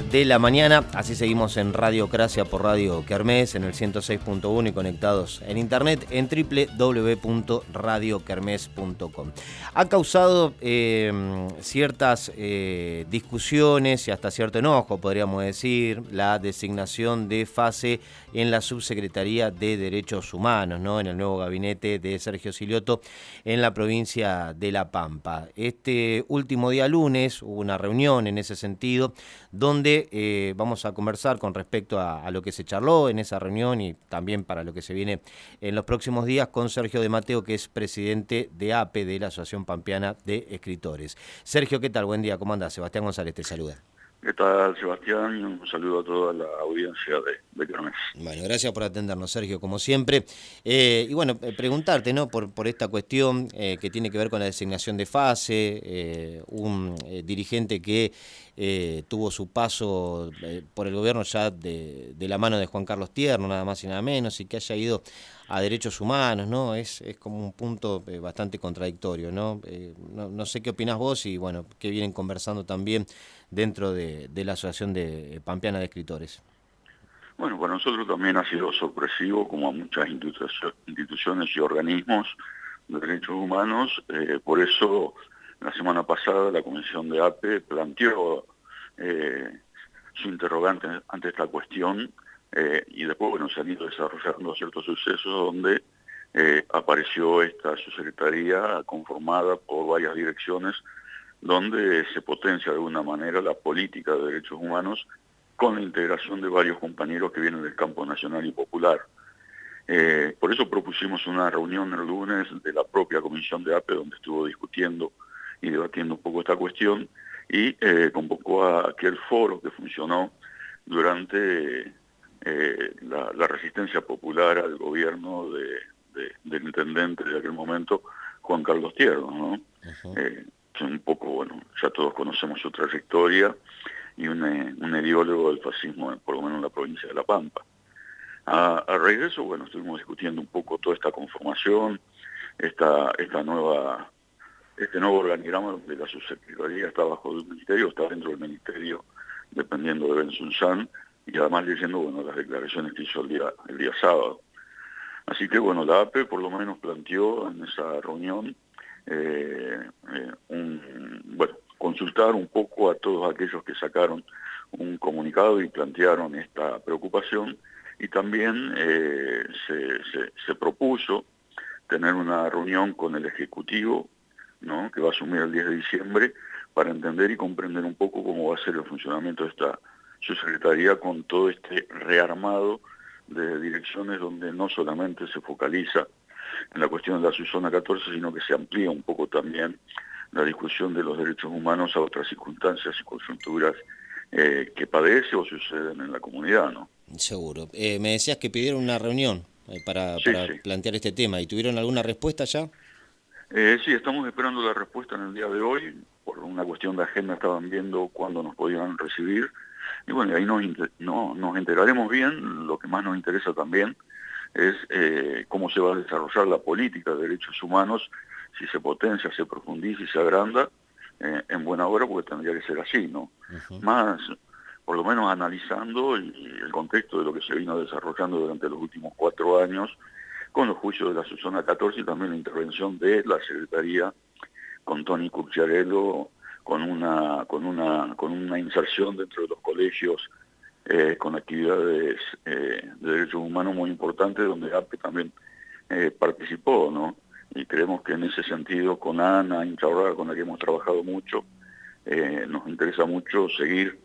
10 de la mañana. Así seguimos en Radiocracia por Radio Kermés en el 106.1 y conectados en internet en www.radiokermés.com. Ha causado eh, ciertas eh, discusiones y hasta cierto enojo, podríamos decir, la designación de fase en la Subsecretaría de Derechos Humanos, ¿no? en el nuevo gabinete de Sergio Silioto en la provincia de La Pampa. Este último día lunes hubo una reunión en ese sentido donde eh, vamos a conversar con respecto a, lo que se charló en esa reunión y también para lo que se viene en los próximos días con Sergio de Mateo, que es presidente de APE, de la Asociación Pampeana de Escritores. Sergio, ¿qué tal? Buen día, ¿cómo andás? Sebastián González te saluda. ¿Qué tal, Sebastián? Un saludo a toda la audiencia de, de Bueno, gracias por atendernos, Sergio, como siempre. Eh, y bueno, eh, preguntarte, ¿no? Por, esta cuestión eh, que tiene que ver con la designación de fase, un dirigente que tuvo su paso por el gobierno ya de, la mano de Juan Carlos Tierno, nada más y nada menos, y que haya ido a derechos humanos, ¿no? Es, es como un punto bastante contradictorio, ¿no? ¿no? ¿no? sé qué opinás vos y, bueno, que vienen conversando también dentro de, la Asociación de Pampeana de Escritores. Bueno, para nosotros también ha sido sorpresivo, como a muchas instituciones y organismos de derechos humanos. Eh, por eso, la semana pasada, la Comisión de APE planteó eh, su interrogante ante esta cuestión eh, y después, bueno, se han ido desarrollando ciertos sucesos donde apareció esta subsecretaría conformada por varias direcciones donde se potencia de alguna manera la política de derechos humanos con la integración de varios compañeros que vienen del campo nacional y popular. Eh, por eso propusimos una reunión el lunes de la propia Comisión de APE, donde estuvo discutiendo y debatiendo un poco esta cuestión, y eh, convocó a aquel foro que funcionó durante eh, la, resistencia popular al gobierno del intendente de aquel momento, Juan Carlos Tierno. ¿no? un poco, bueno, ya todos conocemos su trayectoria y un, eh, un ideólogo del fascismo, por lo menos en la provincia de La Pampa. A, a raíz de eso, bueno, estuvimos discutiendo un poco toda esta conformación, esta, esta nueva, este nuevo organigrama donde la subsecretaría está bajo del ministerio, está dentro del ministerio, dependiendo de Ben Sun y además leyendo, bueno, las declaraciones que hizo el día, el día sábado. Así que, bueno, la APE por lo menos planteó en esa reunión eh, eh, bueno, consultar un poco a todos aquellos que sacaron un comunicado y plantearon esta preocupación y también eh, se, se, propuso tener una reunión con el Ejecutivo, ¿no? que va a asumir el 10 de diciembre, para entender y comprender un poco cómo va a ser el funcionamiento de esta subsecretaría con todo este rearmado de direcciones donde no solamente se focaliza en la cuestión de la subzona 14, sino que se amplía un poco también la discusión de los derechos humanos a otras circunstancias y coyunturas eh, que padece o suceden en la comunidad, ¿no? Seguro. Eh, me decías que pidieron una reunión eh, para, plantear este tema. ¿Y tuvieron alguna respuesta ya? sí, estamos esperando la respuesta en el día de hoy. Por una cuestión de agenda estaban viendo cuándo nos podían recibir. Y bueno, ahí nos, no, nos enteraremos bien. Lo que más nos interesa también es eh, cómo se va a desarrollar la política de derechos humanos, si se potencia, se profundiza y se agranda eh, en buena hora, porque tendría que ser así, ¿no? Más, por lo menos analizando el, el, contexto de lo que se vino desarrollando durante los últimos cuatro años, con los juicios de la Susana 14 y también la intervención de la Secretaría con Tony Curciarello, con una, con una, con una inserción dentro de los colegios eh, con actividades eh, de derechos humanos muy importantes donde APE también eh, participó, ¿no? Y creemos que en ese sentido con Ana Inchaurraga, con la que hemos trabajado mucho, nos interesa mucho seguir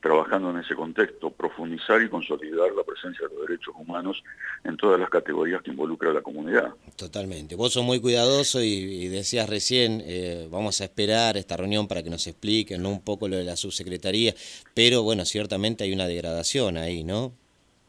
trabajando en ese contexto, profundizar y consolidar la presencia de los derechos humanos en todas las categorías que involucra a la comunidad. Totalmente. Vos sos muy cuidadoso y, decías recién, eh, vamos a esperar esta reunión para que nos expliquen un poco lo de la subsecretaría, pero bueno, ciertamente hay una degradación ahí, ¿no?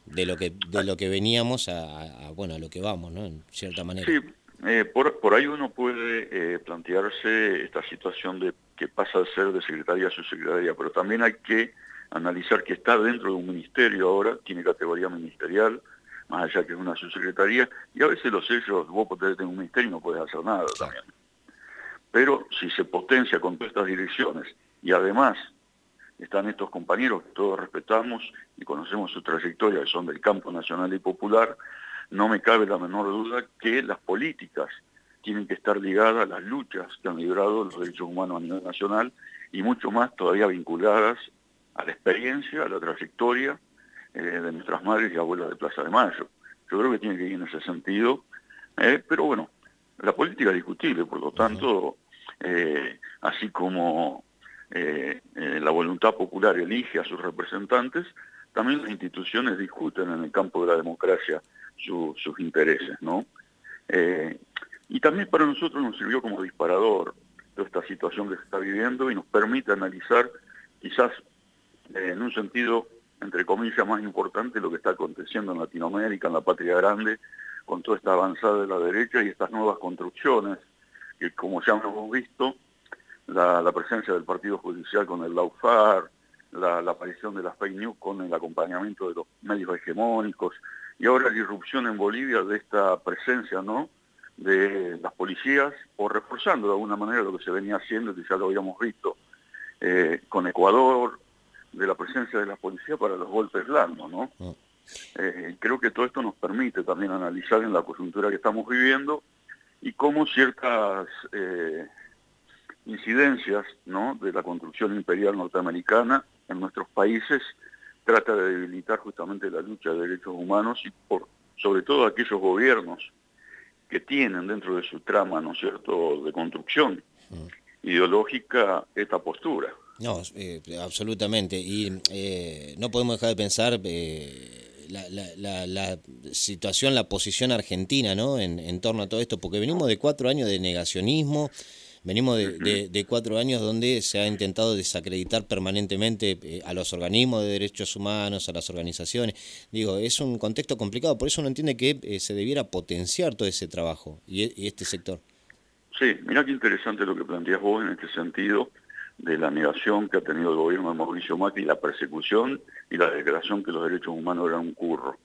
De lo que de lo que veníamos a, bueno a lo que vamos, ¿no? En cierta manera. Sí, eh, por, por ahí uno puede eh, plantearse esta situación de que pasa a ser de secretaría a subsecretaría, pero también hay que analizar que está dentro de un ministerio ahora, tiene categoría ministerial, más allá que es una subsecretaría, y a veces los sellos, vos podés tener un ministerio y no puedes hacer nada también. Pero si se potencia con todas estas direcciones y además están estos compañeros que todos respetamos y conocemos su trayectoria, que son del campo nacional y popular, no me cabe la menor duda que las políticas tienen que estar ligadas a las luchas que han librado los derechos humanos a nivel nacional y mucho más todavía vinculadas a la experiencia, a la trayectoria eh, de nuestras madres y abuelas de Plaza de Mayo. Yo creo que tiene que ir en ese sentido, eh, pero bueno, la política es discutible, por lo tanto, eh, así como la voluntad popular elige a sus representantes, también las instituciones discuten en el campo de la democracia sus intereses, ¿no? y también para nosotros nos sirvió como disparador toda esta situación que se está viviendo y nos permite analizar quizás en un sentido entre comillas, más importante lo que está aconteciendo en Latinoamérica, en la patria grande, con toda esta avanzada de la derecha y estas nuevas construcciones, que como ya hemos visto, la, presencia del Partido Judicial con el Laufar, la, aparición de las fake news con el acompañamiento de los medios hegemónicos, y ahora la irrupción en Bolivia de esta presencia, ¿no?, de las policías, o reforzando de alguna manera lo que se venía haciendo, que ya lo habíamos visto, eh, con Ecuador, de la presencia de la policía para los golpes blandos, ¿no? Mm. Eh, creo que todo esto nos permite también analizar en la coyuntura que estamos viviendo y cómo ciertas eh, incidencias ¿no? de la construcción imperial norteamericana en nuestros países trata de debilitar justamente la lucha de derechos humanos y por sobre todo aquellos gobiernos que tienen dentro de su trama, ¿no es cierto?, de construcción mm. ideológica esta postura. No, eh, absolutamente. Y eh, no podemos dejar de pensar eh, la, situación, la posición argentina ¿no? En, torno a todo esto, porque venimos de cuatro años de negacionismo, venimos de, cuatro años donde se ha intentado desacreditar permanentemente a los organismos de derechos humanos, a las organizaciones. Digo, es un contexto complicado, por eso uno entiende que se debiera potenciar todo ese trabajo y, y este sector. Sí, mira qué interesante lo que planteas vos en este sentido de la negación que ha tenido el gobierno de Mauricio Macri, la persecución y la declaración que los derechos humanos eran un curro.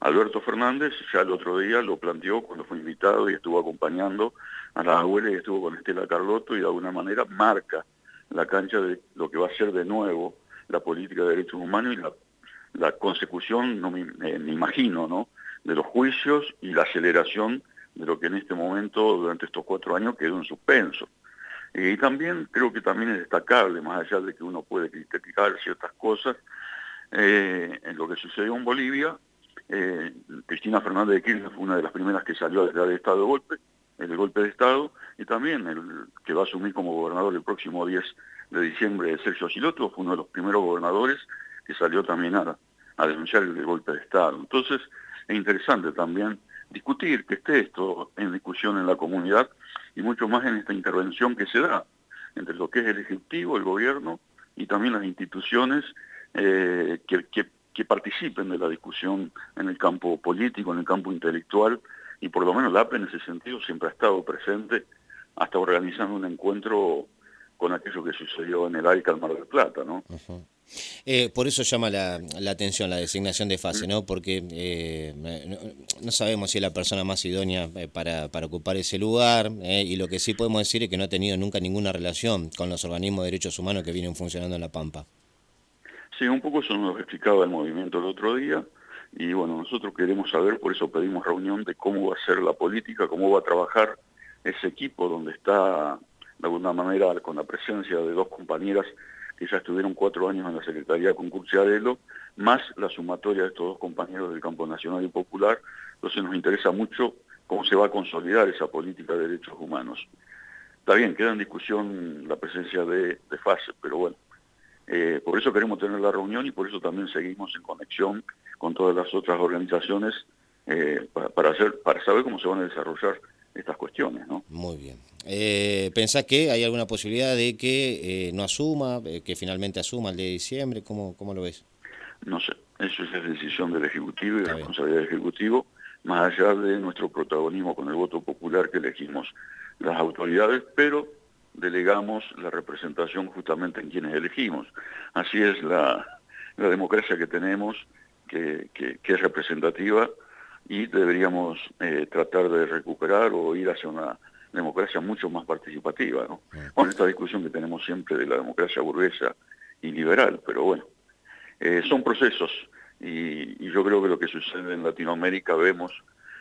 Alberto Fernández ya el otro día lo planteó cuando fue invitado y estuvo acompañando a la abuela y estuvo con Estela Carlotto y de alguna manera marca la cancha de lo que va a ser de nuevo la política de derechos humanos y la, consecución, no me, me imagino, ¿no? de los juicios y la aceleración de lo que en este momento, durante estos cuatro años, quedó en suspenso. Eh, y también creo que también es destacable, más allá de que uno puede criticar ciertas cosas, eh, en lo que sucedió en Bolivia, eh, Cristina Fernández de Kirchner fue una de las primeras que salió a declarar el estado de golpe, el golpe de Estado, y también el que va a asumir como gobernador el próximo 10 de diciembre, Sergio Siloto, fue uno de los primeros gobernadores que salió también a, a denunciar el golpe de Estado. Entonces, es interesante también discutir, que esté esto en discusión en la comunidad y mucho más en esta intervención que se da entre lo que es el Ejecutivo, el Gobierno y también las instituciones eh, que, que, participen de la discusión en el campo político, en el campo intelectual y por lo menos la APE en ese sentido siempre ha estado presente hasta organizando un encuentro con aquello que sucedió en el AICA al Mar del Plata, ¿no? Eh, por eso llama la, atención la designación de fase, ¿no? Porque eh, no, sabemos si es la persona más idónea eh, para, ocupar ese lugar y lo que sí podemos decir es que no ha tenido nunca ninguna relación con los organismos de derechos humanos que vienen funcionando en La Pampa. Sí, un poco eso nos explicaba el movimiento el otro día y bueno, nosotros queremos saber, por eso pedimos reunión de cómo va a ser la política, cómo va a trabajar ese equipo donde está de alguna manera con la presencia de dos compañeras que ya estuvieron cuatro años en la Secretaría con Curciarello, más la sumatoria de estos dos compañeros del campo nacional y popular. Entonces nos interesa mucho cómo se va a consolidar esa política de derechos humanos. Está bien, queda en discusión la presencia de, FASE, pero bueno, eh, por eso queremos tener la reunión y por eso también seguimos en conexión con todas las otras organizaciones eh, para saber cómo se van a desarrollar estas cuestiones. ¿no? Muy bien. Eh, ¿Pensás que hay alguna posibilidad de que eh, no asuma, eh, que finalmente asuma el de diciembre? ¿Cómo, ¿Cómo lo ves? No sé, eso es decisión del Ejecutivo y de responsabilidad del Ejecutivo, más allá de nuestro protagonismo con el voto popular que elegimos las autoridades, pero delegamos la representación justamente en quienes elegimos. Así es la, democracia que tenemos, que, que, que es representativa y deberíamos eh, tratar de recuperar o ir hacia una democracia mucho más participativa. ¿no? Con esta discusión que tenemos siempre de la democracia burguesa liberal, pero bueno, eh, son procesos y, yo creo que lo que sucede en Latinoamérica vemos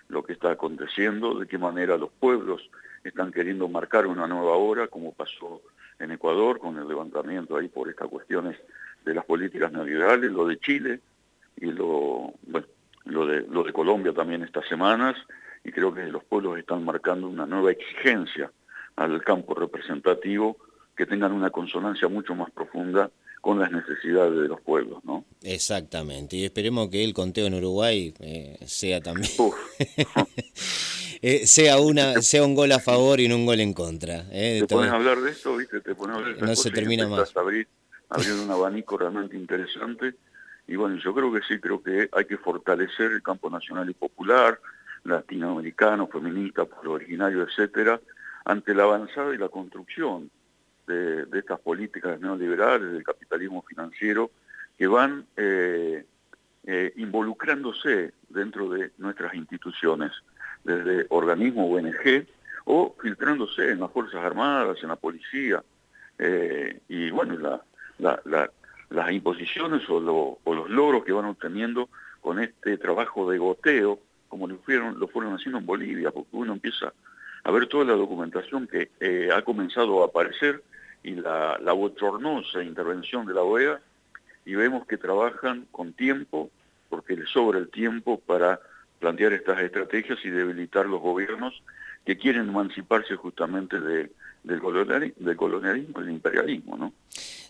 lo que está aconteciendo, de qué manera los pueblos están queriendo marcar una nueva hora, como pasó en Ecuador con el levantamiento ahí por estas cuestiones de las políticas neoliberales, lo de Chile y lo, bueno, lo de, lo de Colombia también estas semanas, y creo que los pueblos están marcando una nueva exigencia al campo representativo que tengan una consonancia mucho más profunda con las necesidades de los pueblos, ¿no? Exactamente, y esperemos que el conteo en Uruguay eh, sea también... eh, sea una sea un gol a favor y no un gol en contra. Eh, Te pones a hablar de esto, ¿viste? Te pones a hablar de No se termina más. Abrir, abrir un abanico realmente interesante. Y bueno, yo creo que sí, creo que hay que fortalecer el campo nacional y popular, latinoamericano, feminista, pueblo originario, etcétera, ante la avanzada y la construcción de, estas políticas neoliberales, del capitalismo financiero, que van eh, eh, involucrándose dentro de nuestras instituciones, desde organismos ONG o filtrándose en las Fuerzas Armadas, en la policía, eh, y bueno, las imposiciones o, los logros que van obteniendo con este trabajo de goteo, como lo fueron, lo fueron haciendo en Bolivia, porque uno empieza a ver toda la documentación que ha comenzado a aparecer y la, la bochornosa intervención de la OEA y vemos que trabajan con tiempo, porque les sobra el tiempo para plantear estas estrategias y debilitar los gobiernos que quieren emanciparse justamente de, del colonialismo, del imperialismo, ¿no?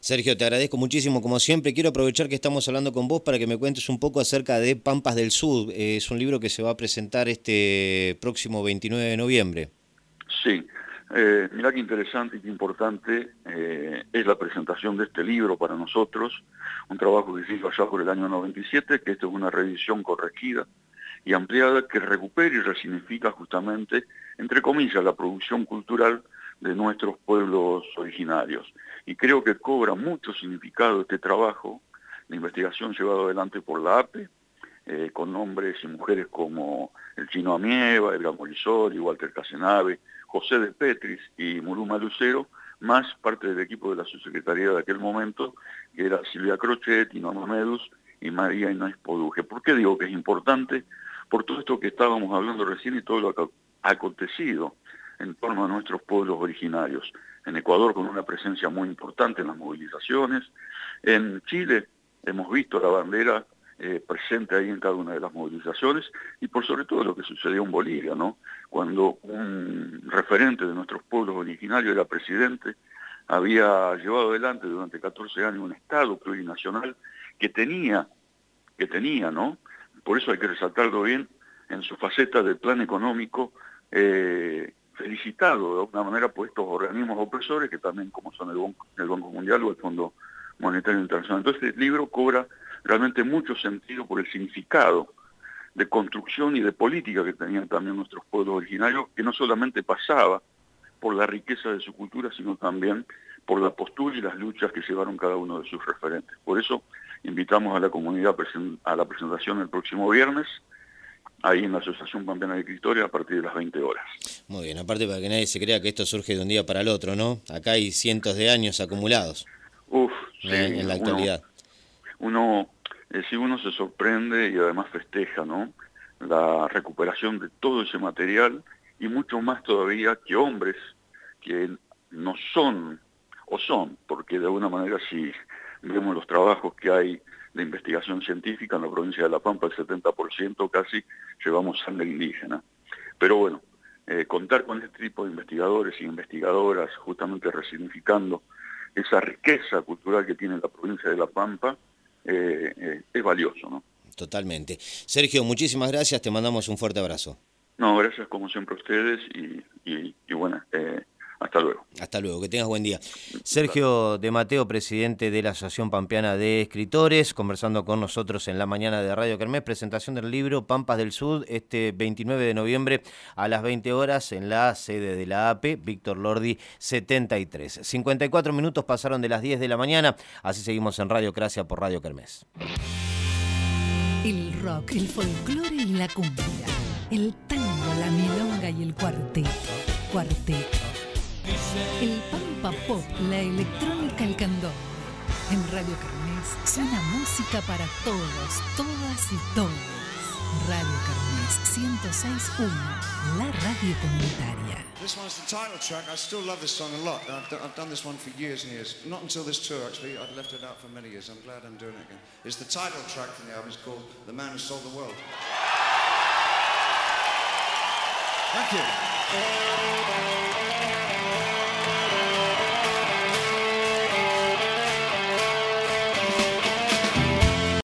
Sergio, te agradezco muchísimo como siempre. Quiero aprovechar que estamos hablando con vos para que me cuentes un poco acerca de Pampas del Sur. Eh, es un libro que se va a presentar este próximo 29 de noviembre. Sí, eh, mirá qué interesante y qué importante eh, es la presentación de este libro para nosotros, un trabajo que se hizo allá por el año 97, que esto es una revisión corregida y ampliada que recupera y resignifica justamente, entre comillas, la producción cultural de nuestros pueblos originarios. Y creo que cobra mucho significado este trabajo, de investigación llevado adelante por la APE, eh, con hombres y mujeres como el Chino Amieva, Edgar Morisori, Walter Casenave, José de Petris y Muruma Lucero, más parte del equipo de la subsecretaría de aquel momento, que era Silvia Crochet, Norma Medus y María Inés Poduje. ¿Por qué digo que es importante? Por todo esto que estábamos hablando recién y todo lo que ha acontecido en torno a nuestros pueblos originarios. En Ecuador con una presencia muy importante en las movilizaciones. En Chile hemos visto la bandera eh, presente ahí en cada una de las movilizaciones y por sobre todo lo que sucedió en Bolivia, ¿no? Cuando un referente de nuestros pueblos originarios era presidente, había llevado adelante durante 14 años un Estado plurinacional que tenía, que tenía, ¿no? Por eso hay que resaltarlo bien en su faceta del plan económico, eh, felicitado de alguna manera por estos organismos opresores que también como son el Banco, el Banco Mundial o el Fondo Monetario Internacional. Entonces el libro cobra realmente mucho sentido por el significado de construcción y de política que tenían también nuestros pueblos originarios, que no solamente pasaba por la riqueza de su cultura, sino también por la postura y las luchas que llevaron cada uno de sus referentes. Por eso invitamos a la comunidad a la presentación el próximo viernes, ahí en la Asociación Pampeana de Historia a partir de las 20 horas. Muy bien, aparte para que nadie se crea que esto surge de un día para el otro, ¿no? Acá hay cientos de años acumulados. Uf, en la actualidad uno, eh, si uno se sorprende y además festeja, ¿no? La recuperación de todo ese material y mucho más todavía que hombres que no son, o son, porque de alguna manera si vemos los trabajos que hay de investigación científica en la provincia de La Pampa, el 70% casi llevamos sangre indígena. Pero bueno, eh, contar con este tipo de investigadores y investigadoras justamente resignificando esa riqueza cultural que tiene la provincia de La Pampa, eh, eh, es valioso. ¿no? Totalmente. Sergio, muchísimas gracias, te mandamos un fuerte abrazo. No, gracias como siempre a ustedes y, y, bueno, hasta luego. Hasta luego, que tengas buen día. Sergio de Mateo, presidente de la Asociación Pampeana de Escritores, conversando con nosotros en la mañana de Radio Kermés, presentación del libro Pampas del Sur, este 29 de noviembre a las 20 horas en la sede de la APE, Víctor Lordi 73. 54 minutos pasaron de las 10 de la mañana, así seguimos en Radio Cracia por Radio Kermés. El rock, el folclore y la cumbia, el tango, la milonga y el cuarteto. Cuarteto el Pampa Pop, la electrónica, el candón. En Radio Carmes suena música para todos, todas y todos. Radio Carmes 106.1, la radio comunitaria. This one's the title track. I still love this song a lot. I've, I've done this one for years and years. Not until this tour, actually. I'd left it out for many years. I'm glad I'm doing it again. It's the title track from the album. It's called The Man Who Sold the World. Thank you.